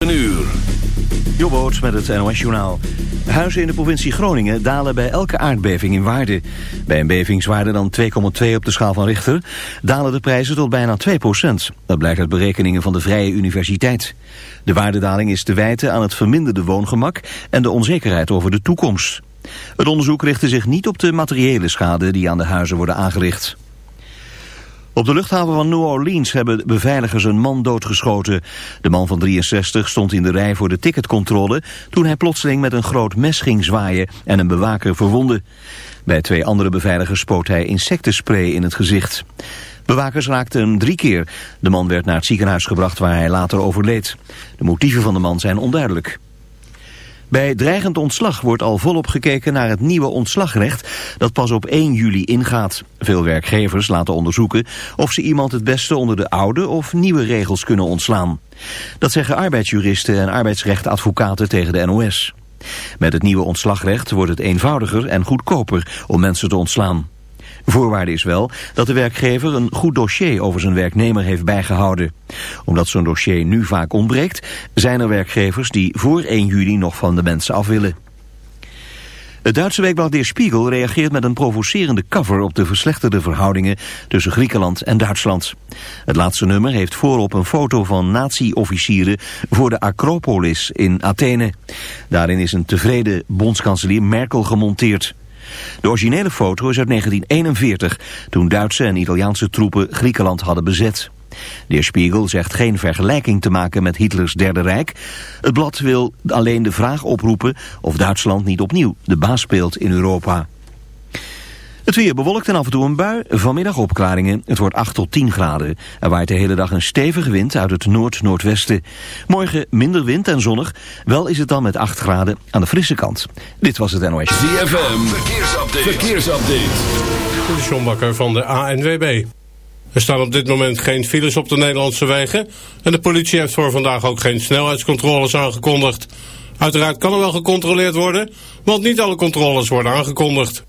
Een uur. Jobboot met het NOS-journaal. Huizen in de provincie Groningen dalen bij elke aardbeving in waarde. Bij een bevingswaarde dan 2,2 op de schaal van Richter... dalen de prijzen tot bijna 2% Dat blijkt uit berekeningen van de Vrije Universiteit. De waardedaling is te wijten aan het verminderde woongemak... en de onzekerheid over de toekomst. Het onderzoek richtte zich niet op de materiële schade... die aan de huizen worden aangericht. Op de luchthaven van New Orleans hebben beveiligers een man doodgeschoten. De man van 63 stond in de rij voor de ticketcontrole... toen hij plotseling met een groot mes ging zwaaien en een bewaker verwonde. Bij twee andere beveiligers spoot hij insectenspray in het gezicht. Bewakers raakten hem drie keer. De man werd naar het ziekenhuis gebracht waar hij later overleed. De motieven van de man zijn onduidelijk. Bij dreigend ontslag wordt al volop gekeken naar het nieuwe ontslagrecht dat pas op 1 juli ingaat. Veel werkgevers laten onderzoeken of ze iemand het beste onder de oude of nieuwe regels kunnen ontslaan. Dat zeggen arbeidsjuristen en arbeidsrechtadvocaten tegen de NOS. Met het nieuwe ontslagrecht wordt het eenvoudiger en goedkoper om mensen te ontslaan. Voorwaarde is wel dat de werkgever een goed dossier over zijn werknemer heeft bijgehouden. Omdat zo'n dossier nu vaak ontbreekt, zijn er werkgevers die voor 1 juli nog van de mensen af willen. Het Duitse weekblad Der Spiegel reageert met een provocerende cover op de verslechterde verhoudingen tussen Griekenland en Duitsland. Het laatste nummer heeft voorop een foto van nazi-officieren voor de Acropolis in Athene. Daarin is een tevreden bondskanselier Merkel gemonteerd. De originele foto is uit 1941, toen Duitse en Italiaanse troepen Griekenland hadden bezet. De Spiegel zegt geen vergelijking te maken met Hitlers Derde Rijk. Het blad wil alleen de vraag oproepen of Duitsland niet opnieuw de baas speelt in Europa. Het weer bewolkt en af en toe een bui. Vanmiddag opklaringen. Het wordt 8 tot 10 graden. Er waait de hele dag een stevige wind uit het noord-noordwesten. Morgen minder wind en zonnig. Wel is het dan met 8 graden aan de frisse kant. Dit was het NOS. ZFM. Verkeersupdate. Verkeersupdate. De John Bakker van de ANWB. Er staan op dit moment geen files op de Nederlandse wegen. En de politie heeft voor vandaag ook geen snelheidscontroles aangekondigd. Uiteraard kan er wel gecontroleerd worden, want niet alle controles worden aangekondigd.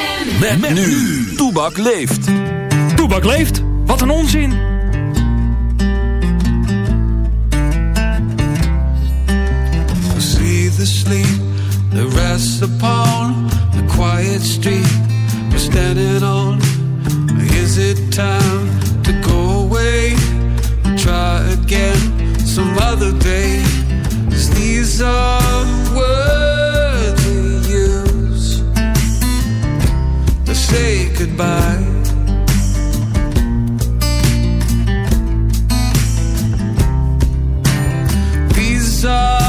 Met, met nu. Toebak leeft. Toebak leeft? Wat een onzin. See the sleep that rests upon the quiet street we're standing on. Is it time to go away? Try again some other day. 'Cause these are words say goodbye. These are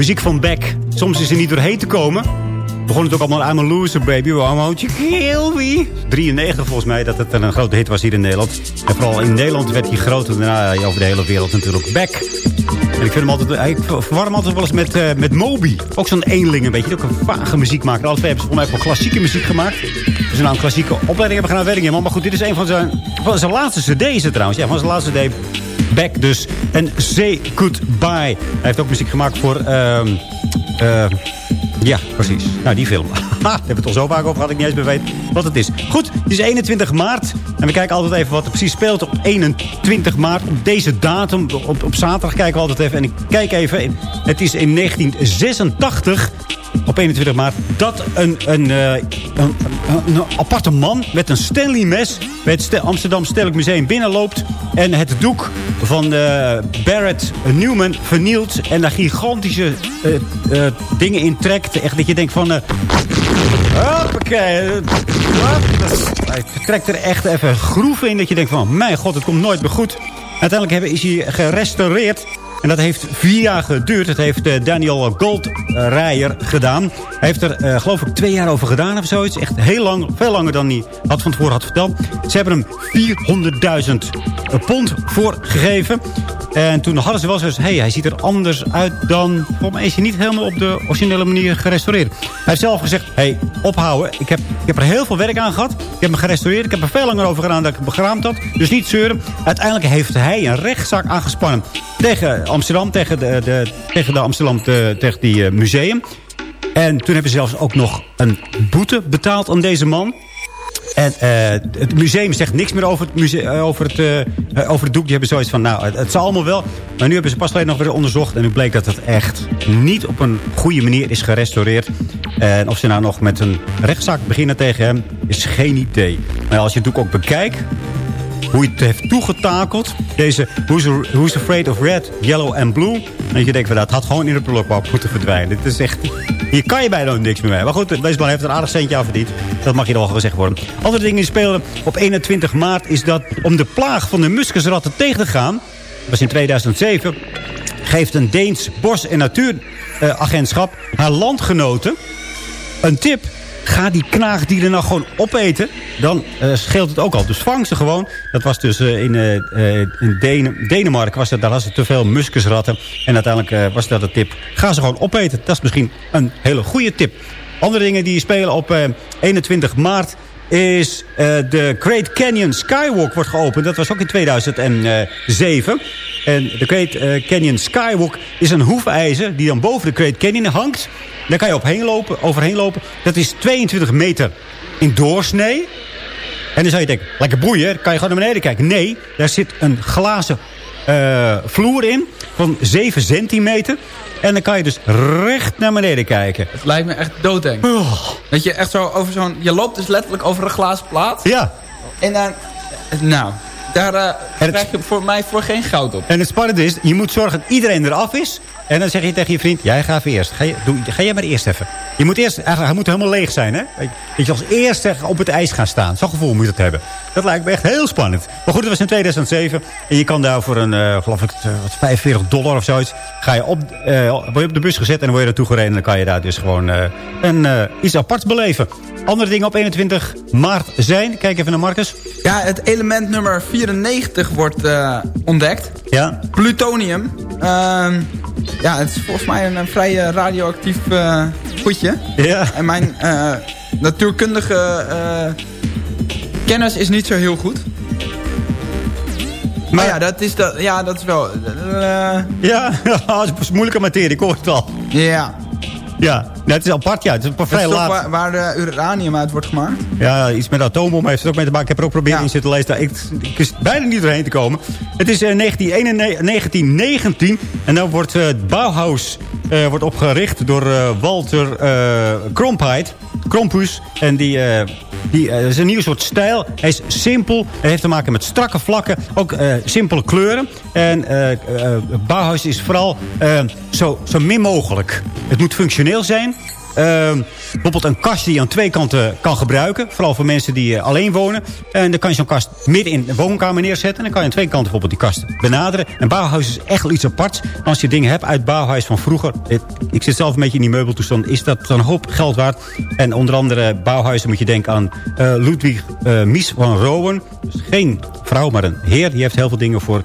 Muziek van Beck. Soms is er niet doorheen te komen. Begon het ook allemaal I'm a loser baby. Won't you kill me? 93 volgens mij dat het een grote hit was hier in Nederland. En vooral in Nederland werd hij groter daarna ja, over de hele wereld natuurlijk. Beck. En ik vind hem altijd, ik verwar wel eens met, eh, met Moby. Ook zo'n eenling een beetje. Ook een vage muziekmaker. Alle twee hebben ze volgens mij voor klassieke muziek gemaakt. Dus nou een klassieke opleiding hebben gedaan, weet ik. Maar goed, dit is een van zijn, van zijn laatste cd is het trouwens. Ja, van zijn laatste cd. Beck dus. En Say Goodbye. Hij heeft ook muziek gemaakt voor... ehm, eh, ja, precies. Nou, die film. Ha, daar hebben we het al zo vaak over gehad. Ik niet eens meer weet wat het is. Goed, het is 21 maart. En we kijken altijd even wat er precies speelt op 21 maart. Op deze datum, op, op zaterdag kijken we altijd even. En ik kijk even. Het is in 1986 op 21 maart dat een, een, eh, een, een, een aparte man met een Stanley mes bij het Ste- Amsterdam Stedelijk Museum binnenloopt en het doek van eh, Barrett Newman vernielt en daar gigantische eh, dingen in trekt. Echt dat je denkt van... hoppakee, hop. hij trekt er echt even groeven in dat je denkt van... mijn god, het komt nooit meer goed. Uiteindelijk hebben, is hij gerestaureerd. En dat heeft vier jaar geduurd. Dat heeft eh, Daniel Goldreier gedaan. Hij heeft er, eh, geloof ik, twee jaar over gedaan of zoiets. Echt heel lang, veel langer dan hij had van tevoren had verteld. Ze hebben hem 400.000 pond voor gegeven. En toen hadden ze wel zoiets... hey, hij ziet er anders uit dan... Volgens mij is hij niet helemaal op de originele manier gerestaureerd. Hij heeft zelf gezegd... hey, ophouden. Ik heb, ik heb er heel veel werk aan gehad. Ik heb hem gerestaureerd. Ik heb er veel langer over gedaan dan ik begraamd had. Dus niet zeuren. Uiteindelijk heeft hij een rechtszaak aangespannen... tegen Amsterdam, tegen de, de, tegen de Amsterdam, de, tegen die eh, museum. En toen hebben ze zelfs ook nog een boete betaald aan deze man... En eh, het museum zegt niks meer over het, museum, over, het, eh, eh, over het doek. Die hebben zoiets van, nou, het, het zal allemaal wel. Maar nu hebben ze pas alleen nog weer onderzocht. En nu bleek dat het echt niet op een goede manier is gerestaureerd. En of ze nou nog met een rechtszaak beginnen tegen hem, is geen idee. Maar als je het doek ook bekijkt, hoe hij het heeft toegetakeld. Deze Who's, Who's Afraid of Red, Yellow and Blue. En je denkt, van, dat had gewoon in de prullenbak moeten verdwijnen. Dit is echt... Hier kan je bijna niks meer mee. Maar goed, deze man heeft een aardig centje aan verdiend. Dat mag je nog wel gezegd worden. Andere dingen die spelen op 21 maart is dat... om de plaag van de muskusratten tegen te gaan... dat was in 2007... geeft een Deens bos- en natuuragentschap haar landgenoten een tip. Ga die knaagdieren nou gewoon opeten. Dan eh, scheelt het ook al. Dus vang ze gewoon. Dat was dus eh, in, eh, in Denen, Denemarken. Was het, daar was het te veel muskusratten. En uiteindelijk was dat de tip. Ga ze gewoon opeten. Dat is misschien een hele goede tip. Andere dingen die spelen op eh, 21 maart is eh, de Great Canyon Skywalk wordt geopend. Dat was ook in 2007. En de Great eh, Canyon Skywalk is een hoefijzer die dan boven de Great Canyon hangt. Daar kan je lopen, overheen lopen. Dat is 22 meter in doorsnee. En dan zou je denken, lekker boeien, kan je gewoon naar beneden kijken. Nee, daar zit een glazen eh, vloer in van 7 centimeter. En dan kan je dus recht naar beneden kijken. Het lijkt me echt doodeng. Dat je echt zo over zo'n... Je loopt dus letterlijk over een glazen plaat. Ja. En dan... Nou, daar eh, krijg je voor mij voor geen goud op. En het spannende is, je moet zorgen dat iedereen eraf is. En dan zeg je tegen je vriend, jij gaat even eerst. Ga, je, doe, ga jij maar eerst even. Je moet eerst, eigenlijk, hij moet helemaal leeg zijn, hè? Dat je als eerste op het ijs gaan staan. Zo'n gevoel moet je het hebben. Dat lijkt me echt heel spannend. Maar goed, het was in 2007. En je kan daar voor een, eh, geloof ik, eh, wat 45 dollar of zoiets... Ga je op, eh, word je op de bus gezet en dan word je naartoe gereden. En dan kan je daar dus gewoon eh, een, eh, iets aparts beleven. Andere dingen op 21 maart zijn. Kijk even naar Marcus. Ja, het element nummer 94 wordt eh, ontdekt. Ja. Plutonium. Ehm, ja, het is volgens mij een, een vrij eh, radioactief eh Ja. En mijn eh, natuurkundige eh, kennis is niet zo heel goed. Maar ja, dat is, dat, ja, dat is wel... eh, Ja, dat is moeilijke materie, ik hoor het al. ja. Ja, nou, het is apart, ja. Het is vrij is laat. waar, waar de uranium uit wordt gemaakt. Ja, iets met atoombom heeft het ook mee te maken. Ik heb er ook proberen Ja. in zitten lezen. Ik, ik wist bijna niet doorheen te komen. Het is 1991 1919. En dan wordt het Bauhaus eh, wordt opgericht door eh, Walter eh Kromkeit. Krompus. En die, die is een nieuw soort stijl. Hij is simpel. Hij heeft te maken met strakke vlakken. Ook simpele kleuren. En Bauhaus is vooral zo, zo min mogelijk. Het moet functioneel zijn. Ehm, bijvoorbeeld een kast die je aan twee kanten kan gebruiken. Vooral voor mensen die eh, alleen wonen. En dan kan je zo'n kast midden in de woonkamer neerzetten. En dan kan je aan twee kanten bijvoorbeeld die kast benaderen. En Bauhaus is echt wel iets aparts. Als je dingen hebt uit Bauhaus van vroeger. ik zit zelf een beetje in die meubeltoestand. Is dat een hoop geld waard. En onder andere Bauhaus moet je denken aan eh, Ludwig eh, Mies van Rowen. Dus geen vrouw, maar een heer. Die heeft heel veel dingen voor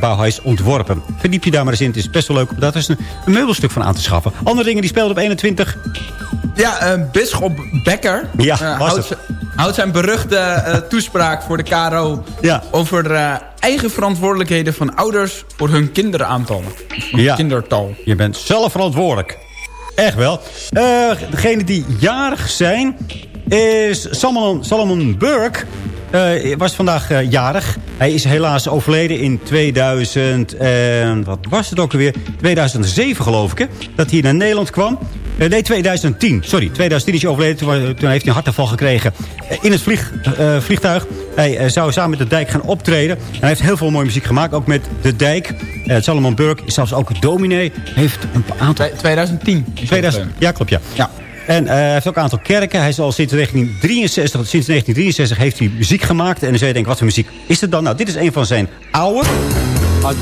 Bauhaus ontworpen. Verdiep je daar maar eens in. Het is best wel leuk om daar een, een meubelstuk van aan te schaffen. Andere dingen die speelden op 21 Ja, eh Bisschop Becker Ja, eh, houdt, zijn beruchte eh, toespraak voor de KRO... Ja. over eigen verantwoordelijkheden van ouders voor hun kinderaantal. Ja. Kindertal. Je bent zelf verantwoordelijk. Echt wel. Degene die jarig zijn is Salomon, Salomon Burke. Was vandaag jarig. Hij is helaas overleden in 2000 en wat was het ook alweer? 2007 geloof ik, hè? Dat hij naar Nederland kwam. Eh, nee, 2010. Sorry, 2010 is hij overleden. Toen, wa- toen heeft hij een hartaanval gekregen eh, in het vlieg, eh, vliegtuig. Hij eh, zou samen met de Dijk gaan optreden. En hij heeft heel veel mooie muziek gemaakt, ook met de Dijk. Eh Salomon Burke is zelfs ook dominee. Heeft een aantal... Twee- 2010. is 2000, dat, eh. ja, klopt, ja. Ja. En eh, hij heeft ook een aantal kerken. Hij is al sinds 1963, sinds 1963 heeft hij muziek gemaakt. En dan zou je denken, wat voor muziek is het dan? Nou, dit is een van zijn oude.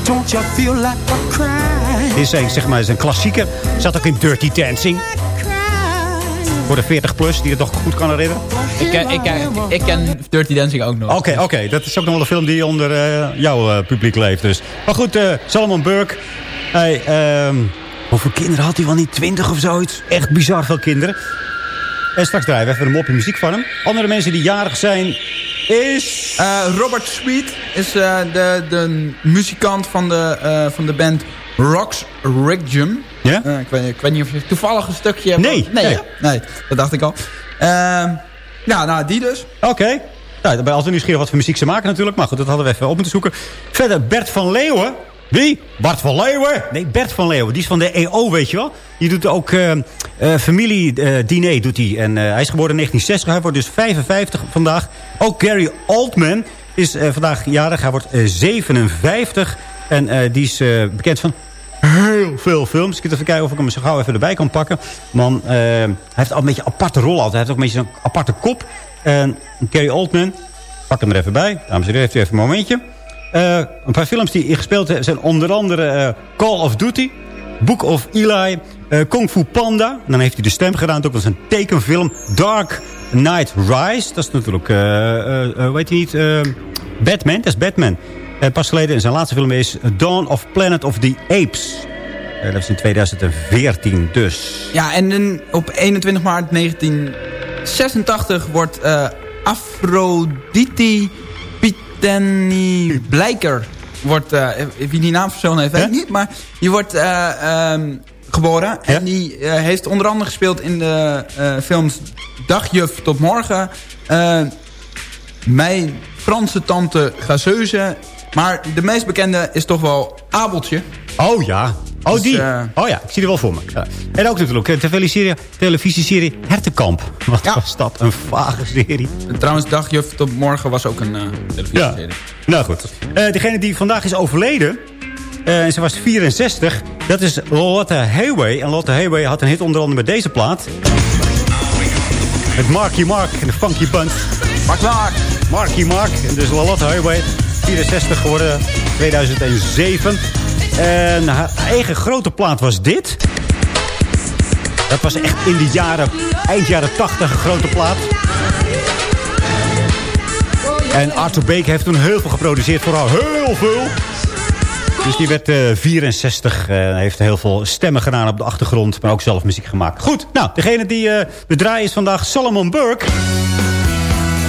Don't you feel like a cry? Dit is zijn, zeg maar, zijn klassieker. Zat ook in Dirty Dancing. Voor de 40 plus, die het nog goed kan herinneren. Ik, ken- ik, ken- ik ken Dirty Dancing ook nog. Oké, oké. Dat is ook nog wel een film die onder eh, jouw eh, publiek leeft. Dus. Maar goed, eh Salomon Burke. Hij, ehm, hoeveel kinderen had hij wel niet? 20 of zoiets? Echt bizar veel kinderen. En straks draaien we even een mopje muziek van hem. Andere mensen die jarig zijn is... Eh, Robert Sweet is eh, de, de muzikant van de, eh, van de band Rox Regium. Ja? Eh, ik, weet, ik weet niet of je toevallig een stukje hebt. Nee, nee. nee. dat dacht ik al. Ehm, ja, nou, die dus. Oké. Nou, dan ben je altijd nieuwsgierig wat voor muziek ze maken natuurlijk. Maar goed, dat hadden we even op moeten zoeken. Verder Bert van Leeuwen. Wie? Bart van Leeuwen? Nee, Bert van Leeuwen. Die is van de EO, weet je wel. Die doet ook uh, uh, familiediner, doet hij. En uh, hij is geboren in 1960. Hij wordt dus 55 vandaag. Ook Gary Oldman is uh, vandaag jarig. Hij wordt 57. En die is bekend van heel veel films. Ik ga even kijken of ik hem zo gauw even erbij kan pakken. Man, hij heeft al een beetje een aparte rol altijd. Hij heeft ook een beetje een aparte kop. En Gary Oldman, pak hem er even bij. Dames en heren, heeft u even een momentje. Uh, een paar films die hij gespeeld heeft zijn onder andere uh, Call of Duty, Book of Eli, uh, Kung Fu Panda. Dan heeft hij de stem gedaan. Dat was een tekenfilm. Dark Knight Rise. Dat is natuurlijk, weet je niet, Batman. Dat is Batman. pas geleden in zijn laatste film is Dawn of Planet of the Apes. Dat is in 2014 dus. Ja, en op 21 maart 1986 wordt Aphrodite Danny Blijker wordt, uh, wie die naam verzonnen heeft, weet ik niet. Maar die wordt uh, um, geboren. En die uh, heeft onder andere gespeeld in de films Dagjuf tot morgen. Mijn Franse tante Gazeuze. Maar de meest bekende is toch wel Abeltje. Oh ja. Oh, Dus, die. oh ja, ik zie er wel voor me. Ja. En ook natuurlijk de televisieserie, televisieserie Hertenkamp. Wat ja. was dat? Een vage serie. Trouwens, Dagjuf tot morgen was ook een uh, televisieserie. Ja. Nou goed. Uh, degene die vandaag is overleden... En ze was 64. Dat is Lotte Hayway. En Lotte Hayway had een hit onder andere met deze plaat. Met Marky Mark en de Funky Bunch. Mark Mark. Marky Mark. En dus Lotte Highway. 64 geworden. 2007. En haar eigen grote plaat was dit. Dat was echt in de jaren, eind jaren 80 een grote plaat. En Arthur Baker heeft toen heel veel geproduceerd voor haar. Heel veel. Dus die werd eh 64. eh heeft heel veel stemmen gedaan op de achtergrond. Maar ook zelf muziek gemaakt. Goed, nou, degene die eh de draai is vandaag Solomon Burke.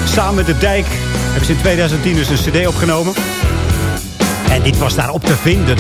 Samen met de Dijk hebben ze in 2010 dus een cd opgenomen. En dit was daarop te vinden.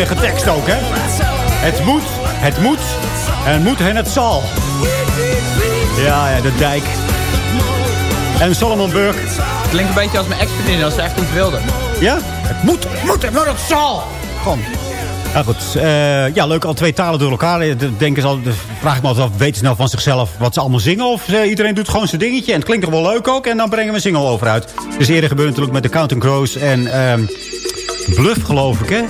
Diepzinnige tekst ook, hè? Het moet, het moet, en het moet en het zal. Ja, ja, de dijk. En Solomon Burke. Klinkt een beetje als mijn ex-vriendin als ze echt iets wilde. Ja? Het moet, moet en het zal. Gewoon. Ja, goed. eh, ja, leuk. Al twee talen door elkaar. Eh, de- Denken ze al, vraag ik me altijd af, weten ze nou van zichzelf wat ze allemaal zingen? Of eh, iedereen doet gewoon zijn dingetje. En het klinkt toch wel leuk ook. En dan brengen we een single over uit. Dus eerder gebeurde natuurlijk met de Counting Crows en ehm, Bluff, geloof ik, hè?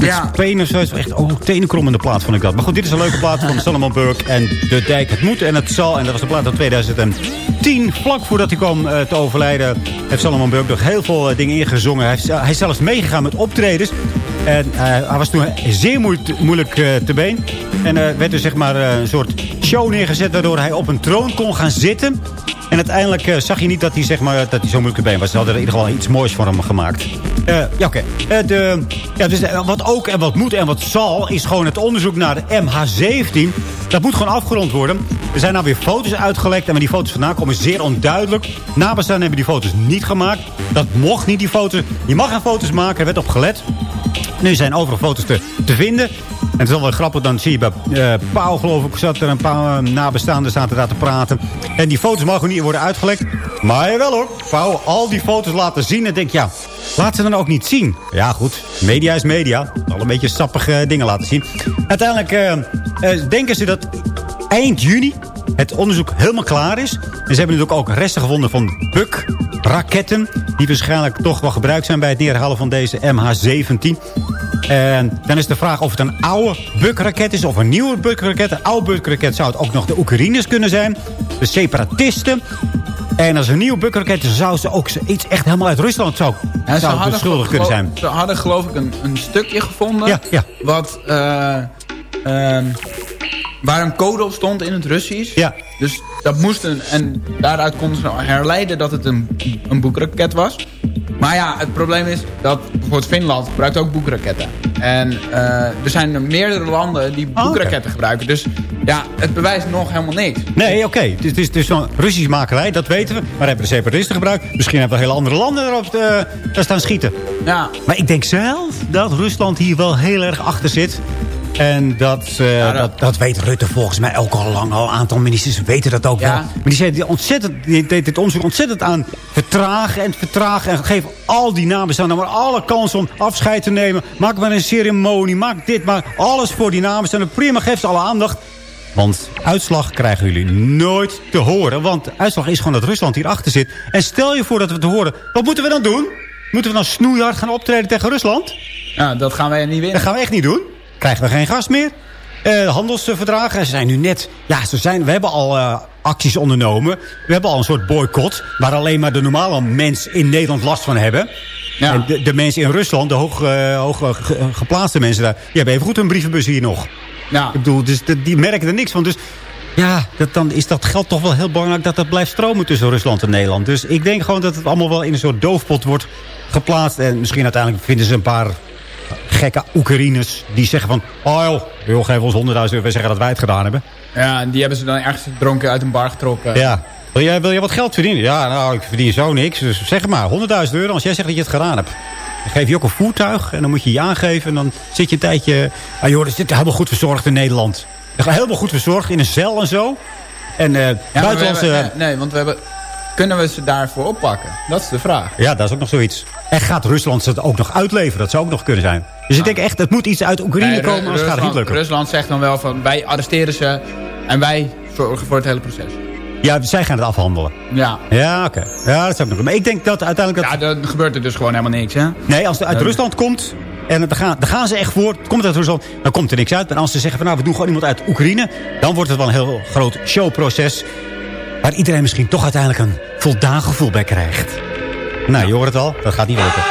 Met Ja. Spain of zo. is Echt, oh, tenenkrommende plaat vond ik dat. Maar goed, dit is een leuke plaat van Solomon Burke en De Dijk. Het moet en het zal. En dat was de plaat uit 2010. Vlak voordat hij kwam eh, te overlijden... heeft Solomon Burke nog heel veel eh, dingen ingezongen. Hij, is- hij is zelfs meegegaan met optredens. En eh, hij was toen zeer moe- moeilijk te been. En er werd dus zeg maar een soort show neergezet... waardoor hij op een troon kon gaan zitten... En uiteindelijk eh, zag je niet dat hij, zeg maar, dat hij zo moeilijk been was. Ze hadden er in ieder geval iets moois voor hem gemaakt. Eh, ja, oké. Eh, dus, wat ook en wat moet en wat zal... is gewoon het onderzoek naar de MH17. Dat moet gewoon afgerond worden. Er zijn nou weer foto's uitgelekt. En waar die foto's vandaan komen zeer onduidelijk. Nabestaanden hebben die foto's niet gemaakt. Dat mocht niet, die foto's. Je mag geen foto's maken, er werd op gelet. Nu zijn overal foto's te, te vinden. En het is wel wel grappig, dan zie je bij eh Pauw, geloof ik, zat er een paar eh, nabestaanden zaten daar te praten. En die foto's mogen niet worden uitgelekt. Maar jawel hoor, Pauw, al die foto's laten zien. En denk, ja, laat ze dan ook niet zien. Ja goed, media is media. Al een beetje sappige dingen laten zien. Uiteindelijk eh, eh, denken ze dat eind juni het onderzoek helemaal klaar is. En ze hebben natuurlijk ook resten gevonden van Buk-raketten... die waarschijnlijk toch wel gebruikt zijn bij het neerhalen van deze MH17. En dan is de vraag of het een oude Buk-raket is of een nieuwe Buk-raket. Een oude Buk-raket zou het ook nog de Oekraïners kunnen zijn. De separatisten. En als een nieuwe Buk-raket is, zou ze ook iets echt helemaal uit Rusland Ja, ze zou hadden gelo- kunnen zijn. Ze hadden geloof ik een, een stukje gevonden. Ja, ja. Wat, eh, ehm, waar een code op stond in het Russisch. Ja. Dus dat moest een, en daaruit konden ze herleiden dat het een, een boekraket was. Maar ja, het probleem is dat bijvoorbeeld Finland gebruikt ook boekraketten. En eh, er zijn meerdere landen die oké. boekraketten gebruiken. Dus ja, het bewijst nog helemaal niks. Nee, oké. Is, het is, het is zo'n Russisch makerij, dat weten we. Maar hebben de separatisten gebruikt. Misschien hebben we hele andere landen erop te, daar staan schieten. Ja, Maar ik denk zelf dat Rusland hier wel heel erg achter zit. En dat, eh, dat- dat, dat weet Rutte volgens mij ook al lang. Al een aantal ministers weten dat ook Ja. wel. Maar die, zei, die, ontzettend, die deed dit onderzoek ontzettend aan vertragen en vertragen. En geef al die nabestaanden maar alle kans om afscheid te nemen. Maak maar een ceremonie, maak dit maar. Alles voor die nabestaanden. Prima, geef ze alle aandacht. Want uitslag krijgen jullie nooit te horen. Want de uitslag is gewoon dat Rusland hierachter zit. En stel je voor dat we het horen. Wat moeten we dan doen? Moeten we dan snoeihard gaan optreden tegen Rusland? ja, dat gaan wij niet Dat winnen. gaan we echt niet doen. Krijgen we geen gas meer. Eh handelsverdragen. En ze zijn nu net... Ja, ze zijn, we hebben al eh, acties ondernomen. We hebben al een soort boycott. Waar alleen maar de normale mens in Nederland last van hebben. Ja. En de, de mensen in Rusland, de hoog, eh, hoog geplaatste mensen daar... Die hebben even goed een brievenbus hier nog. Ja. Ik bedoel, dus de- die merken er niks van. Dus ja, dat, dan is dat geld toch wel heel belangrijk... dat dat blijft stromen tussen Rusland en Nederland. Dus ik denk gewoon dat het allemaal wel in een soort doofpot wordt geplaatst. En misschien uiteindelijk vinden ze een paar gekke Oekraïners... die zeggen van, oh joh, joh geef ons 100.000 euro. Wij zeggen dat wij het gedaan hebben. Ja, en die hebben ze dan ergens dronken uit een bar getrokken. Ja. Wil jij, wil jij wat geld verdienen? Ja, nou, ik verdien zo niks. Dus zeg maar, 100.000 euro als jij zegt dat je het gedaan hebt. Dan geef je ook een voertuig en dan moet je je aangeven. En dan zit je een tijdje... Ah joh, dat zit helemaal goed verzorgd in Nederland. Helemaal goed verzorgd in een cel en zo. En eh Ja, buitenlandse... hebben- nee, nee, want we hebben... Kunnen we ze daarvoor oppakken? Dat is de vraag. Ja, dat is ook nog zoiets. En gaat Rusland ze ook nog uitleveren? Dat zou ook nog kunnen zijn. Dus ik denk echt, het moet iets uit Oekraïne Nee, komen, anders gaat het niet Rusland, lukken. Rusland zegt dan wel van... wij arresteren ze en wij zorgen voor het hele proces. Ja, zij gaan het afhandelen. Ja. Ja, oké. Ja, dat zou ik nog. Maar ik denk dat uiteindelijk... Dat... Ja, dan gebeurt er dus gewoon helemaal niks, hè? Nee, als het uit Nee. Rusland komt... En dan gaan, dan gaan ze echt voor. Het komt uit Rusland. Dan komt er niks uit. En als ze zeggen van nou, we doen gewoon iemand uit Oekraïne. Dan wordt het wel een heel groot showproces. Waar iedereen misschien toch uiteindelijk een voldaan gevoel bij krijgt. Nou, je hoort het al. Dat gaat niet lukken.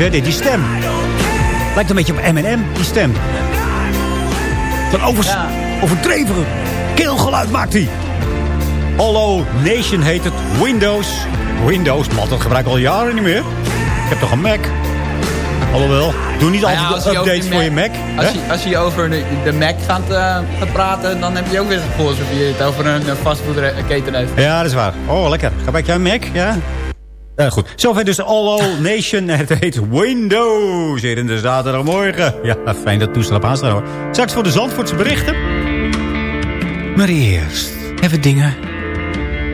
Hè, dit, die stem. Lijkt een beetje op M&M, die stem. Zo'n overs Ja. overdreven keelgeluid maakt hij. Hollow Nation heet het. Windows. Windows, man, dat gebruik ik al jaren niet meer. Ik heb toch een Mac? Alhoewel, doe niet Nou ja, altijd als over updates voor je Mac. Als je, als je over de, de Mac gaat, eh, gaat praten, dan heb je ook weer het gevoel alsof je het over een eh, fastfoodketen heeft. Ja, dat is waar. Oh, lekker. Gebruik jij een Mac? Ja. Eh, goed. Zover dus Allo Nation. Het heet Windows. Hier in de zaterdagmorgen. Ja, fijn dat toestel op aanstaan hoor. Straks voor de Zandvoortse berichten. Maar eerst even dingen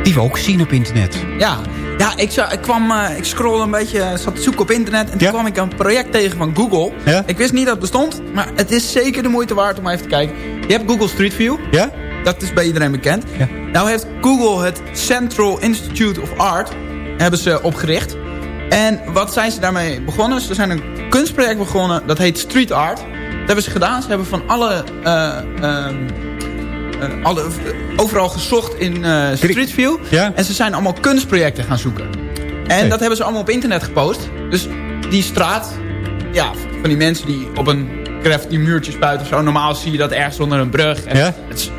die we ook zien op internet. Ja, ja ik, zou, ik kwam, eh, ik scrollde een beetje, eh, zat te zoeken op internet en toen kwam ik een project tegen van Google. Ja? Ik wist niet dat het bestond, maar het is zeker de moeite waard om even te kijken. Je hebt Google Street View, Ja? dat is bij iedereen bekend. Ja. Nou heeft Google het Central Institute of Art hebben ze opgericht. En wat zijn ze daarmee begonnen? Ze zijn een kunstproject begonnen, dat heet Street Art. Dat hebben ze gedaan. Ze hebben van alle, eh, ehm, eh, alle overal gezocht in eh, Street View. Ja? En ze zijn allemaal kunstprojecten gaan zoeken. En dat hebben ze allemaal op internet gepost. Dus die straat, ja, van die mensen die op een graffiti muurtje spuiten of zo. Normaal zie je dat ergens onder een brug. En Ja? het is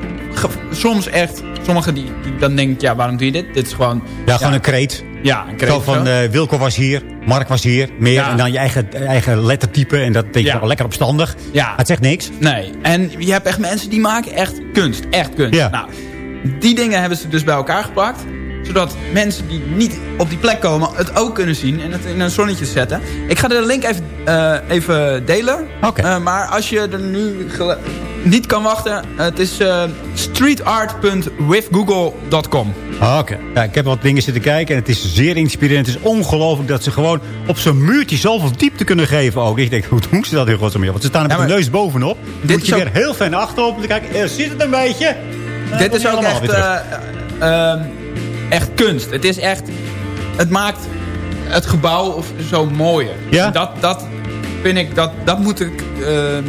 soms echt, sommigen die, die dan denken, ja, waarom doe je dit? Dit is gewoon... Ja, gewoon een kreet. Ja, Zo van eh, Wilco was hier, Mark was hier, meer. Ja. En dan je eigen, eigen lettertype. En dat denk je Ja. wel lekker opstandig. Ja. Het zegt niks. Nee, en je hebt echt mensen die maken echt kunst. Echt kunst. Ja. Nou, die dingen hebben ze dus bij elkaar gepakt. Zodat mensen die niet op die plek komen het ook kunnen zien. En het in een zonnetje zetten. Ik ga de link even, eh, even delen. Eh, maar als je er nu niet kan wachten. Het is eh streetart.withgoogle.com. Ah, Oké. Ja, ik heb wat dingen zitten kijken en het is zeer inspirerend. Het is ongelooflijk dat ze gewoon op zo'n muurtje zoveel diepte kunnen geven ook. Ik denk, hoe doen ze dat in godsnaam? Want ze staan er met Ja, de neus bovenop. Dit Moet je weer heel ver om te kijken. Eh, zit het een beetje? Dit is ook echt. Eh, echt kunst. Het is echt... Het maakt het gebouw of zo mooier. Ja? Dat, dat vind ik... Dat, dat moet ik... ehm,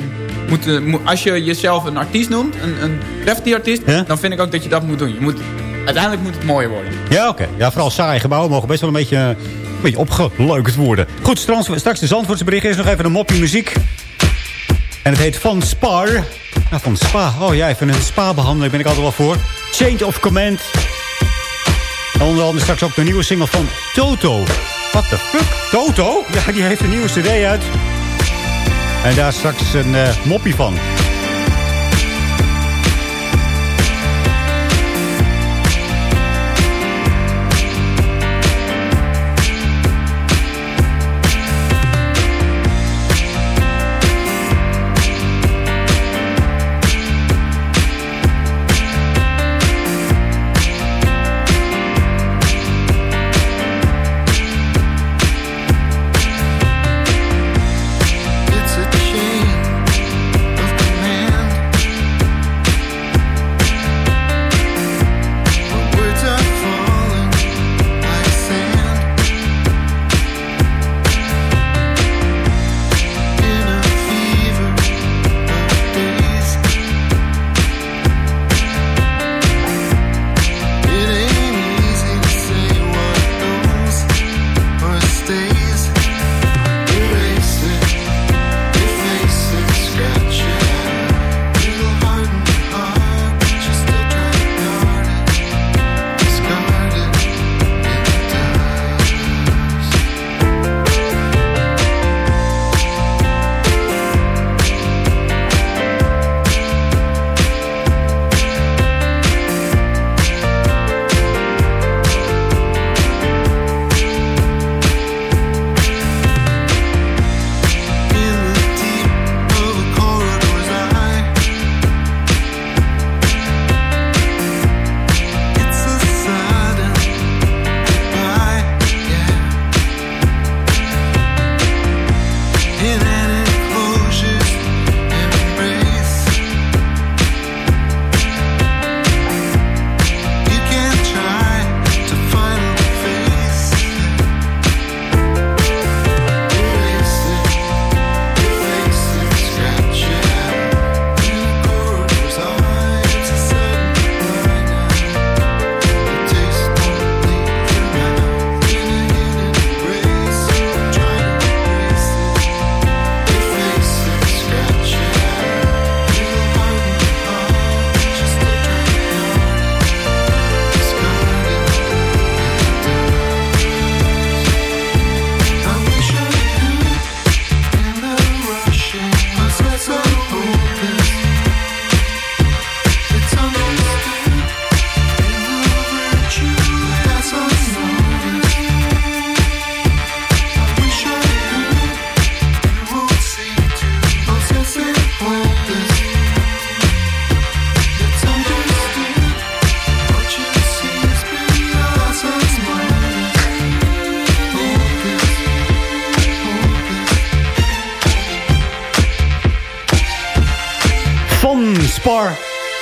moet, moet- als je jezelf een artiest noemt, een, een graffiti-artiest... Ja? dan vind ik ook dat je dat moet doen. Je moet, uiteindelijk moet het mooier worden. Ja, oké. Ja, vooral saaie gebouwen mogen best wel een beetje, een beetje opgeleukt worden. Goed, straks, straks de Zandvoortse bericht is nog even een moppie muziek. En het heet Van Spar. Nou, van Spa. Oh ja, even een spa-behandeling ben ik altijd wel voor. Change of Command. En onder andere straks ook de nieuwe single van Toto. What the fuck? Toto? Ja, die heeft een nieuwe cd uit. En daar straks een eh, moppie van.